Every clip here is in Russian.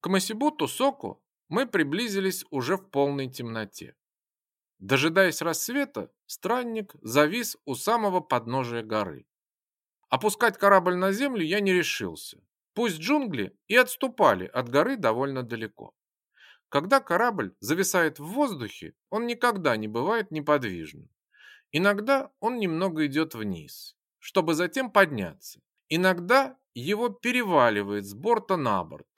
К Масибуту Соку мы приблизились уже в полной темноте. Дожидаясь рассвета, странник завис у самого подножия горы. Опускать корабль на землю я не решился. Пусть джунгли и отступали от горы довольно далеко. Когда корабль зависает в воздухе, он никогда не бывает неподвижным. Иногда он немного идет вниз, чтобы затем подняться. Иногда его переваливает с борта на борт,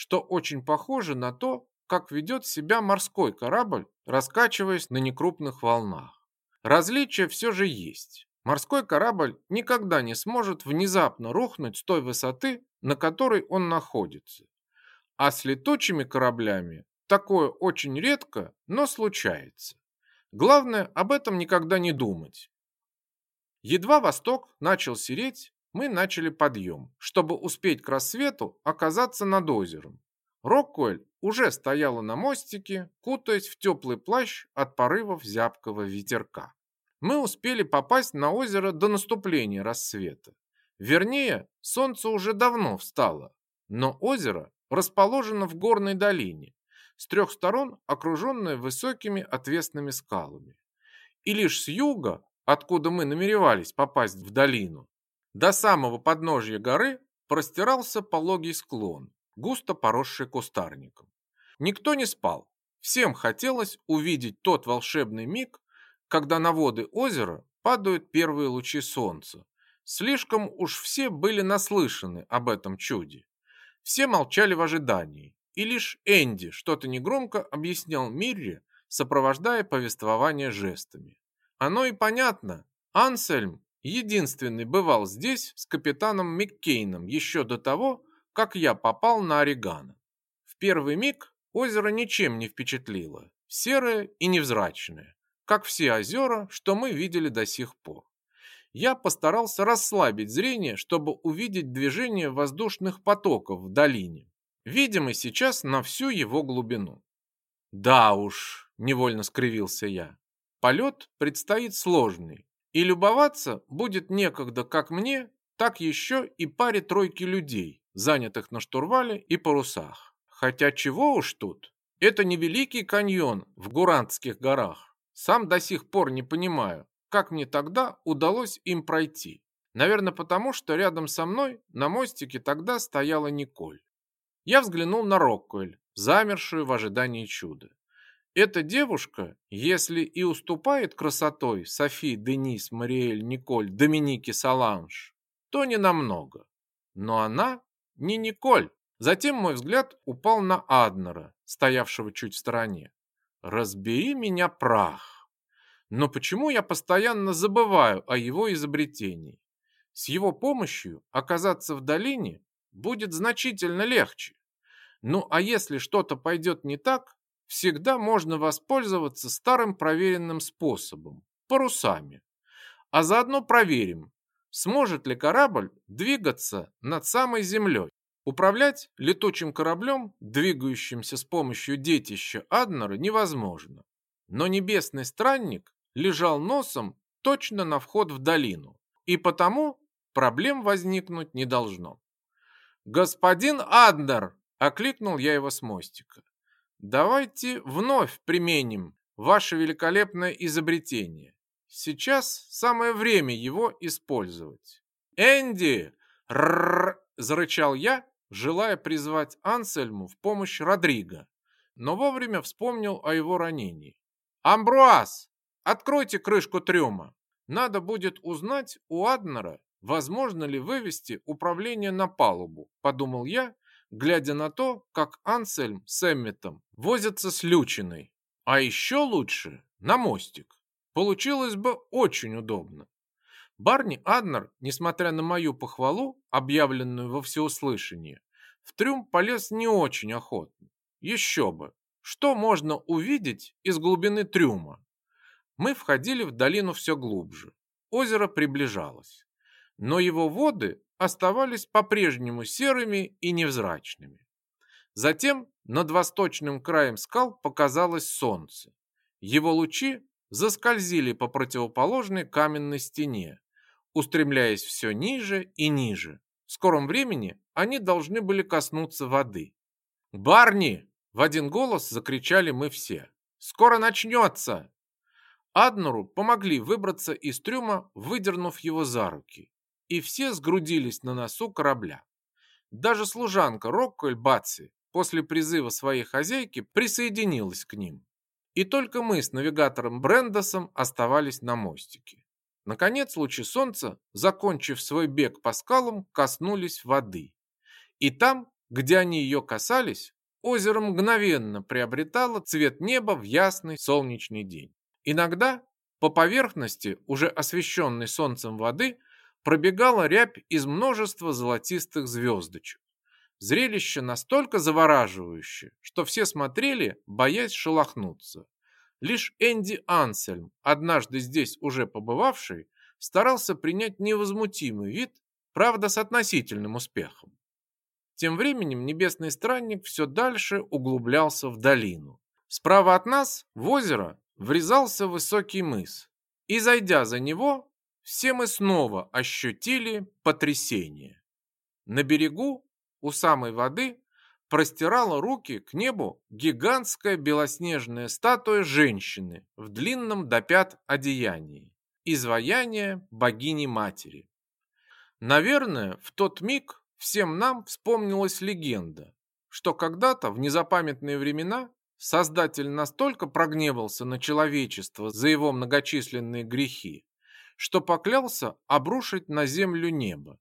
что очень похоже на то, как ведет себя морской корабль, раскачиваясь на некрупных волнах. Различия все же есть. Морской корабль никогда не сможет внезапно рухнуть с той высоты, на которой он находится. А с летучими кораблями такое очень редко, но случается. Главное об этом никогда не думать. Едва восток начал сереть, мы начали подъем, чтобы успеть к рассвету оказаться над озером. Роккуэль уже стояла на мостике, кутаясь в теплый плащ от порывов зябкого ветерка. Мы успели попасть на озеро до наступления рассвета. Вернее, солнце уже давно встало, но озеро расположено в горной долине, с трех сторон окруженное высокими отвесными скалами. И лишь с юга, откуда мы намеревались попасть в долину, до самого подножья горы простирался пологий склон, густо поросший кустарником. Никто не спал. Всем хотелось увидеть тот волшебный миг, когда на воды озера падают первые лучи солнца. Слишком уж все были наслышаны об этом чуде. Все молчали в ожидании, и лишь Энди что-то негромко объяснял Мирре, сопровождая повествование жестами. Оно и понятно. Ансельм единственный бывал здесь с капитаном Маккейном еще до того, как я попал на Орегано. В первый миг озеро ничем не впечатлило, серое и невзрачное, как все озера, что мы видели до сих пор. Я постарался расслабить зрение, чтобы увидеть движение воздушных потоков в долине, видимый сейчас на всю его глубину. Да уж, невольно скривился я. Полет предстоит сложный, и любоваться будет некогда как мне, так еще и паре тройки людей, занятых на штурвале и парусах. Хотя чего уж тут? Это не Великий каньон в Гурантских горах. Сам до сих пор не понимаю, как мне тогда удалось им пройти. Наверное, потому что рядом со мной на мостике тогда стояла Николь. Я взглянул на Роккуэль, замершую в ожидании чуда. Эта девушка, если и уступает красотой Софи, Денис, Мариэль, Николь, Доминики, Саланж, то не намного. Но она не Николь. Затем мой взгляд упал на Аднера, стоявшего чуть в стороне. Разбери меня прах. Но почему я постоянно забываю о его изобретении? С его помощью оказаться в долине будет значительно легче. Ну а если что-то пойдет не так, всегда можно воспользоваться старым проверенным способом – парусами. А заодно проверим, Сможет ли корабль двигаться над самой землей? Управлять летучим кораблем, двигающимся с помощью детища Аднера, невозможно. Но небесный странник лежал носом точно на вход в долину, и потому проблем возникнуть не должно. «Господин Аднер!» – окликнул я его с мостика. «Давайте вновь применим ваше великолепное изобретение. Сейчас самое время его использовать. «Энди!» – зарычал я, желая призвать Ансельму в помощь Родриго, но вовремя вспомнил о его ранении. «Амбруаз, откройте крышку трюма. Надо будет узнать у Аднера, возможно ли вывести управление на палубу», – подумал я, глядя на то, как Ансельм с Эмметом возятся с Лючиной. А еще лучше на мостик. Получилось бы очень удобно. Барни Аднер, несмотря на мою похвалу, объявленную во всеуслышание, в трюм полез не очень охотно. Еще бы, что можно увидеть из глубины трюма? Мы входили в долину все глубже. Озеро приближалось. Но его воды оставались по-прежнему серыми и невзрачными. Затем над восточным краем скал показалось солнце. Его лучи заскользили по противоположной каменной стене, устремляясь все ниже и ниже. В скором времени они должны были коснуться воды. «Барни!» – в один голос закричали мы все. «Скоро начнется!» Аднору помогли выбраться из трюма, выдернув его за руки. И все сгрудились на носу корабля. Даже служанка Рокколь Батси после призыва своей хозяйки присоединилась к ним. И только мы с навигатором Брендосом оставались на мостике. Наконец лучи солнца, закончив свой бег по скалам, коснулись воды. И там, где они ее касались, озеро мгновенно приобретало цвет неба в ясный солнечный день. Иногда по поверхности, уже освещенной солнцем воды, пробегала рябь из множества золотистых звездочек. Зрелище настолько завораживающее, что все смотрели, боясь шелохнуться. Лишь Энди Ансельм, однажды здесь уже побывавший, старался принять невозмутимый вид, правда с относительным успехом. Тем временем небесный странник все дальше углублялся в долину. Справа от нас, в озеро, врезался высокий мыс, и, зайдя за него, все мы снова ощутили потрясение. На берегу у самой воды простирала руки к небу гигантская белоснежная статуя женщины в длинном до пят одеянии, изваяние богини-матери. Наверное, в тот миг всем нам вспомнилась легенда, что когда-то в незапамятные времена Создатель настолько прогневался на человечество за его многочисленные грехи, что поклялся обрушить на землю небо,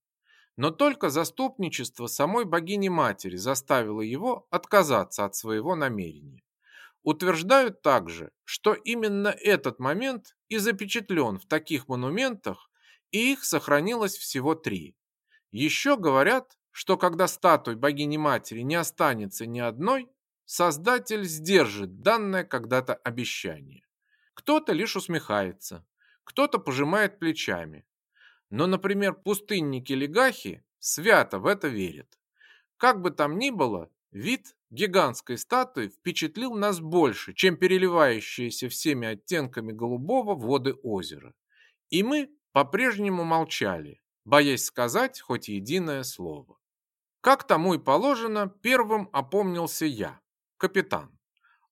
но только заступничество самой богини-матери заставило его отказаться от своего намерения. Утверждают также, что именно этот момент и запечатлен в таких монументах, и их сохранилось всего три. Еще говорят, что когда статуй богини-матери не останется ни одной, Создатель сдержит данное когда-то обещание. Кто-то лишь усмехается, кто-то пожимает плечами, но, например, пустынники-легахи свято в это верят. Как бы там ни было, вид гигантской статуи впечатлил нас больше, чем переливающиеся всеми оттенками голубого воды озера. И мы по-прежнему молчали, боясь сказать хоть единое слово. Как тому и положено, первым опомнился я, капитан.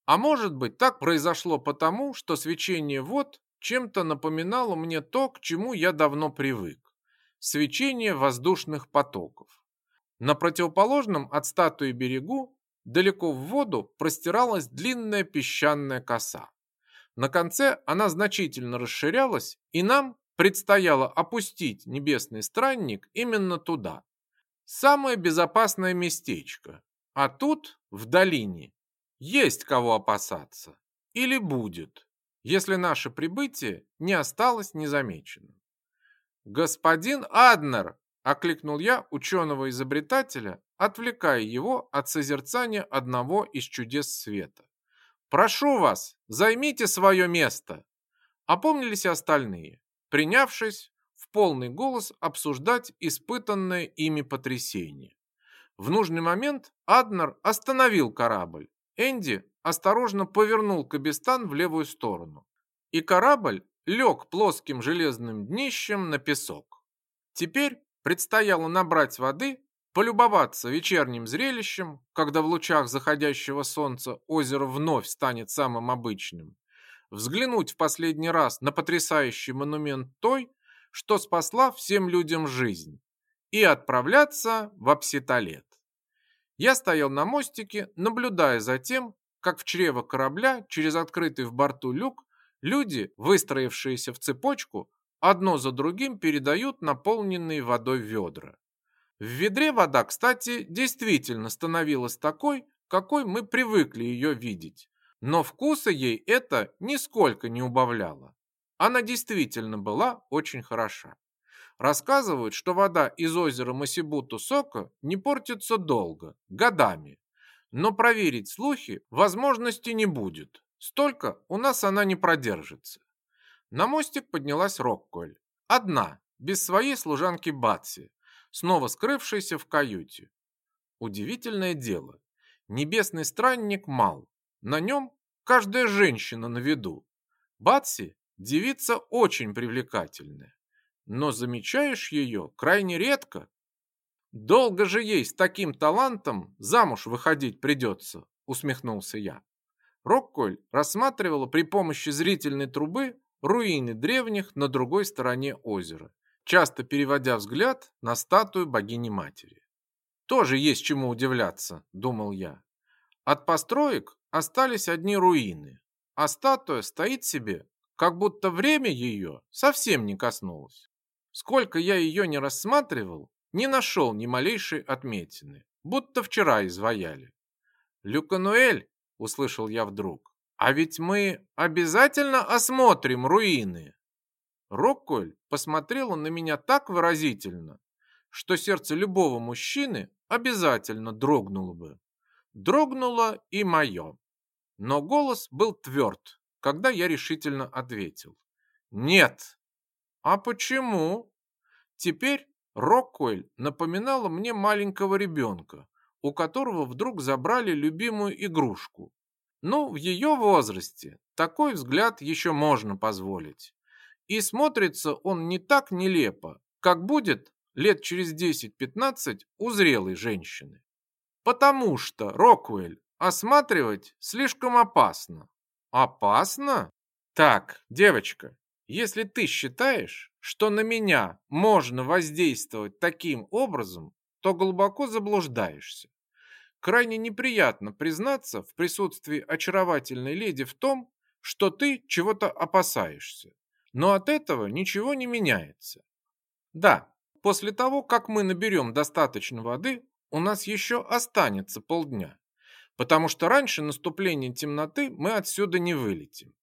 А может быть, так произошло потому, что свечение вод чем-то напоминало мне то, к чему я давно привык. Свечение воздушных потоков. На противоположном от статуи берегу, далеко в воду, простиралась длинная песчаная коса. На конце она значительно расширялась, и нам предстояло опустить небесный странник именно туда. Самое безопасное местечко. А тут, в долине, есть кого опасаться. Или будет если наше прибытие не осталось незамеченным. «Господин Аднер!» – окликнул я ученого-изобретателя, отвлекая его от созерцания одного из чудес света. «Прошу вас, займите свое место!» Опомнились остальные, принявшись в полный голос обсуждать испытанное ими потрясение. В нужный момент Аднер остановил корабль. Энди осторожно повернул Кабистан в левую сторону, и корабль лег плоским железным днищем на песок. Теперь предстояло набрать воды, полюбоваться вечерним зрелищем, когда в лучах заходящего солнца озеро вновь станет самым обычным, взглянуть в последний раз на потрясающий монумент той, что спасла всем людям жизнь, и отправляться в Апситолет. Я стоял на мостике, наблюдая за тем, как в чрево корабля через открытый в борту люк люди, выстроившиеся в цепочку, одно за другим передают наполненные водой ведра. В ведре вода, кстати, действительно становилась такой, какой мы привыкли ее видеть, но вкуса ей это нисколько не убавляло. Она действительно была очень хороша. Рассказывают, что вода из озера Масибуту-Сока не портится долго, годами, но проверить слухи возможности не будет. Столько у нас она не продержится. На мостик поднялась Рокколь. Одна, без своей служанки Батси, снова скрывшейся в каюте. Удивительное дело. Небесный странник мал. На нем каждая женщина на виду. Батси – девица очень привлекательная. Но замечаешь ее крайне редко. Долго же ей с таким талантом замуж выходить придется, усмехнулся я. Рокколь рассматривала при помощи зрительной трубы руины древних на другой стороне озера, часто переводя взгляд на статую богини-матери. Тоже есть чему удивляться, думал я. От построек остались одни руины, а статуя стоит себе, как будто время ее совсем не коснулось. Сколько я ее не рассматривал, не нашел ни малейшей отметины, будто вчера изваяли. «Люкануэль!» — услышал я вдруг. «А ведь мы обязательно осмотрим руины!» Рокколь посмотрела на меня так выразительно, что сердце любого мужчины обязательно дрогнуло бы. Дрогнуло и мое. Но голос был тверд, когда я решительно ответил. «Нет». «А почему?» Теперь Роккуэль напоминала мне маленького ребенка, у которого вдруг забрали любимую игрушку. Ну, в ее возрасте такой взгляд еще можно позволить. И смотрится он не так нелепо, как будет лет через 10-15 у зрелой женщины. Потому что, Роквелл, осматривать слишком опасно. Опасно? Так, девочка, если ты считаешь, что на меня можно воздействовать таким образом, то глубоко заблуждаешься. Крайне неприятно признаться в присутствии очаровательной леди в том, что ты чего-то опасаешься. Но от этого ничего не меняется. Да, после того, как мы наберем достаточно воды, у нас еще останется полдня. Потому что раньше наступления темноты мы отсюда не вылетим.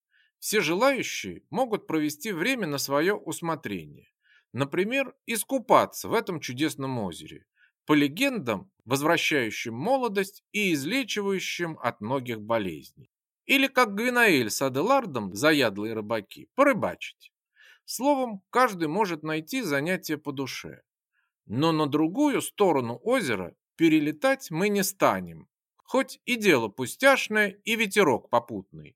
Все желающие могут провести время на свое усмотрение. Например, искупаться в этом чудесном озере. По легендам, возвращающим молодость и излечивающим от многих болезней. Или как Гвинаэль с Аделардом, заядлые рыбаки, порыбачить. Словом, каждый может найти занятие по душе. Но на другую сторону озера перелетать мы не станем, хоть и дело пустяшное и ветерок попутный.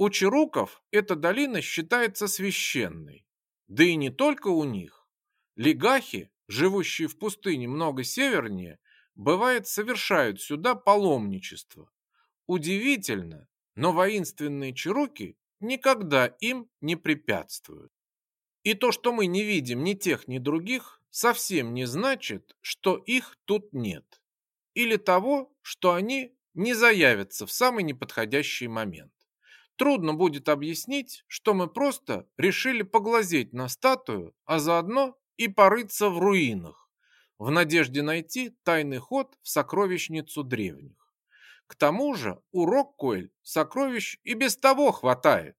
У чируков эта долина считается священной. Да и не только у них. Легахи, живущие в пустыне много севернее, бывает совершают сюда паломничество. Удивительно, но воинственные чируки никогда им не препятствуют. И то, что мы не видим ни тех, ни других, совсем не значит, что их тут нет. Или того, что они не заявятся в самый неподходящий момент. Трудно будет объяснить, что мы просто решили поглазеть на статую, а заодно и порыться в руинах, в надежде найти тайный ход в сокровищницу древних. К тому же у Роккуэль сокровищ и без того хватает.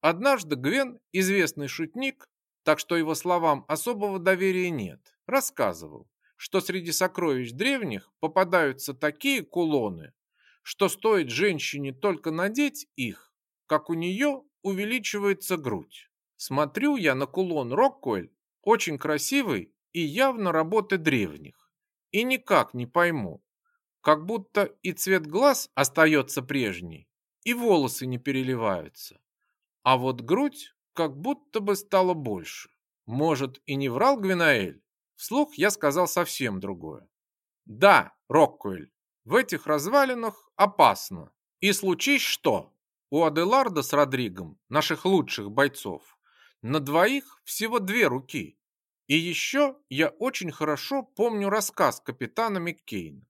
Однажды Гвен, известный шутник, так что его словам особого доверия нет, рассказывал, что среди сокровищ древних попадаются такие кулоны, что стоит женщине только надеть их, как у нее увеличивается грудь. Смотрю я на кулон Роккуэль, очень красивый и явно работы древних. И никак не пойму, как будто и цвет глаз остается прежний, и волосы не переливаются. А вот грудь как будто бы стала больше. Может, и не врал Гвинаэль? Вслух я сказал совсем другое. Да, Роккуэль, в этих развалинах опасно. И случись что, у Аделарда с Родригом, наших лучших бойцов, на двоих всего две руки. И еще я очень хорошо помню рассказ капитана Маккейна.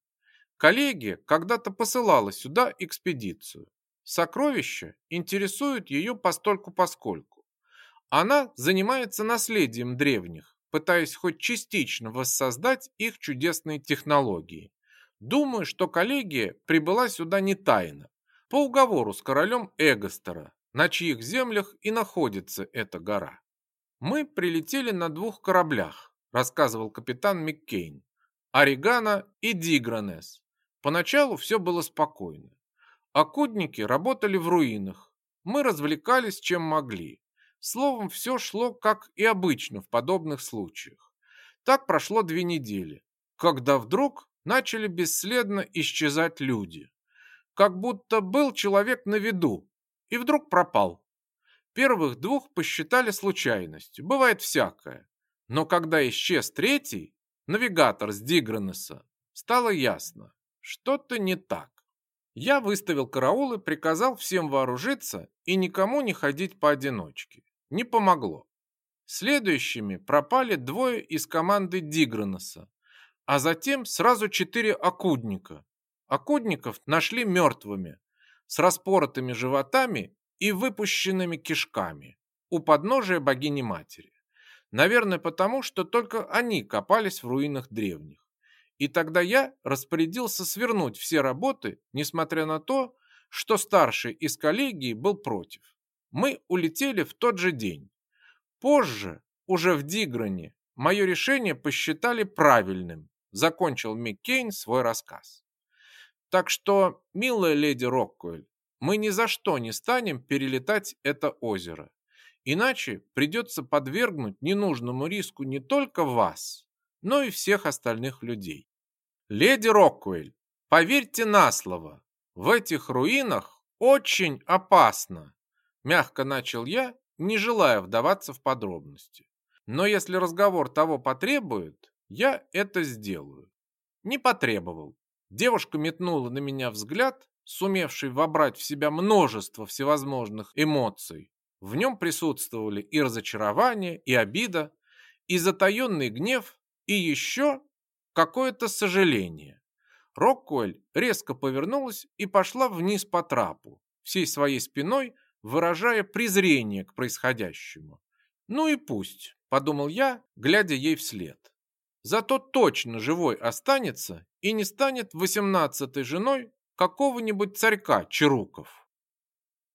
Коллегия когда-то посылала сюда экспедицию. Сокровища интересуют ее постольку-поскольку. Она занимается наследием древних, пытаясь хоть частично воссоздать их чудесные технологии. Думаю, что коллегия прибыла сюда не тайно, по уговору с королем Эгостера, на чьих землях и находится эта гора. Мы прилетели на двух кораблях, рассказывал капитан Маккейн, Орегана и Дигранес. Поначалу все было спокойно. Окудники работали в руинах. Мы развлекались чем могли. Словом, все шло как и обычно в подобных случаях. Так прошло две недели, когда вдруг начали бесследно исчезать люди. Как будто был человек на виду и вдруг пропал. Первых двух посчитали случайностью, бывает всякое. Но когда исчез третий, навигатор с Дигранеса, стало ясно, что-то не так. Я выставил караул и приказал всем вооружиться и никому не ходить поодиночке. Не помогло. Следующими пропали двое из команды Диграноса, а затем сразу четыре окудника. Окудников нашли мертвыми, с распоротыми животами и выпущенными кишками у подножия богини-матери. Наверное, потому, что только они копались в руинах древних. И тогда я распорядился свернуть все работы, несмотря на то, что старший из коллегии был против. Мы улетели в тот же день. Позже, уже в Дигране, мое решение посчитали правильным, закончил Миккейн свой рассказ. Так что, милая леди Роккуэль, мы ни за что не станем перелетать это озеро. Иначе придется подвергнуть ненужному риску не только вас, но и всех остальных людей. Леди Роккуэль, поверьте на слово, в этих руинах очень опасно, мягко начал я, не желая вдаваться в подробности. Но если разговор того потребует, я это сделаю. Не потребовал. Девушка метнула на меня взгляд, сумевший вобрать в себя множество всевозможных эмоций. В нем присутствовали и разочарование, и обида, и затаенный гнев, и еще какое-то сожаление. Роккуэль резко повернулась и пошла вниз по трапу, всей своей спиной выражая презрение к происходящему. «Ну и пусть», — подумал я, глядя ей вслед. Зато точно живой останется и не станет восемнадцатой женой какого-нибудь царька Чаруков.